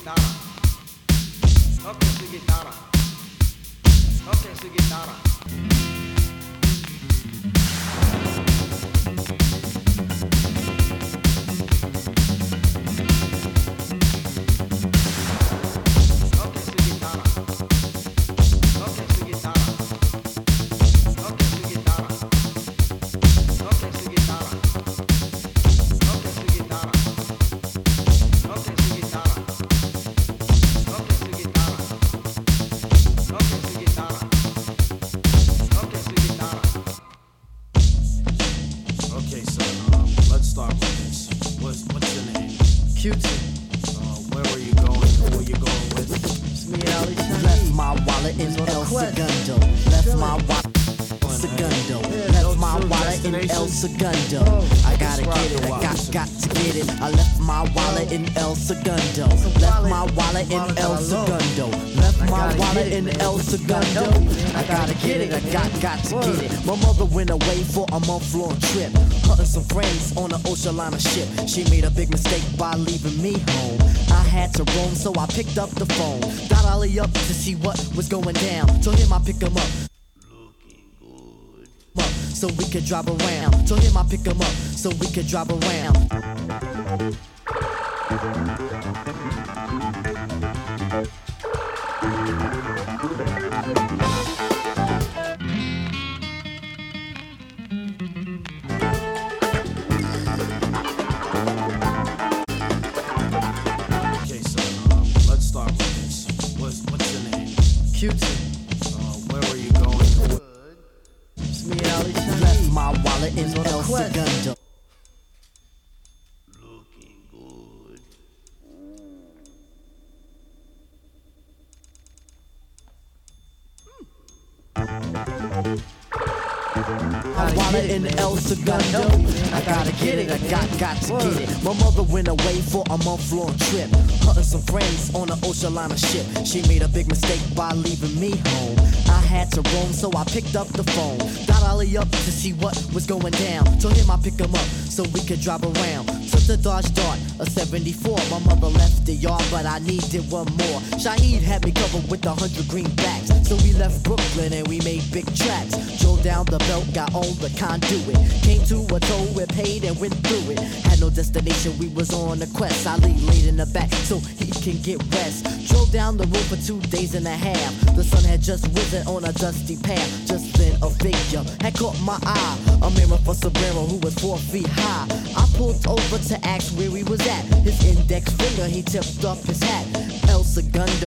guitarra. Toque su guitarra. Toque su guitarra. Segundo. I gotta get it, I got got to get it. I left my wallet in El Segundo. Left my wallet in El. Segundo. Left my wallet in. El Segundo. I gotta get it, I got got to get it. My mother went away for a month long trip. Hunting some friends on an ocean liner ship. She made a big mistake by leaving me home. I had to roam, so I picked up the phone. Got Ali up to see what was going down. Told him I pick him up. So we could drive around. Told him I pick him up so we could drive around. Wallet in El Segundo. I gotta get it, I got got to get it. My mother went away for a month long trip. Hunting some friends on an ocean liner ship. She made a big mistake by leaving me home. I had to roam, so I picked up the phone. Got Ali up to see what was going down. Told him I pick him up so we could drive around. Took the Dodge Dart, a 74. My mother left the yard, but I needed one more. Shaheed had me covered with a hundred greenbacks. So we left Brooklyn and we made big tracks. Drove down the belt, got on the conduit. Came to a toll, we paid and went through it. Had no destination, we was on a quest. Ali laid in the back so he can get rest. Drove down the road for two days and a half. The sun had just risen on a dusty path. Just then a figure had caught my eye. A mirror for Sombrero who was four feet high. I pulled over to ask where he was at. His index finger, he tipped off his hat. El Segundo.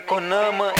Econama